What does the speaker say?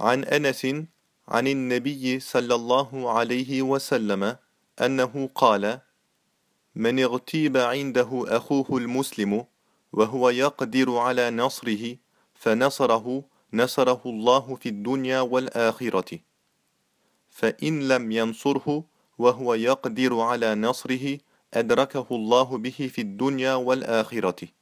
عن أنس عن النبي صلى الله عليه وسلم أنه قال من اغتيب عنده أخوه المسلم وهو يقدر على نصره فنصره نصره الله في الدنيا والآخرة. فإن لم ينصره وهو يقدر على نصره أدركه الله به في الدنيا والآخرة.